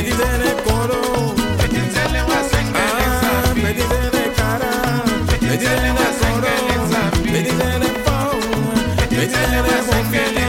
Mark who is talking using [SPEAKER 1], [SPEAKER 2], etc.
[SPEAKER 1] Medidere coro, medidere wasengeleza, ah, medidere cara, medidere coro, medidere pau, medidere wasengeleza.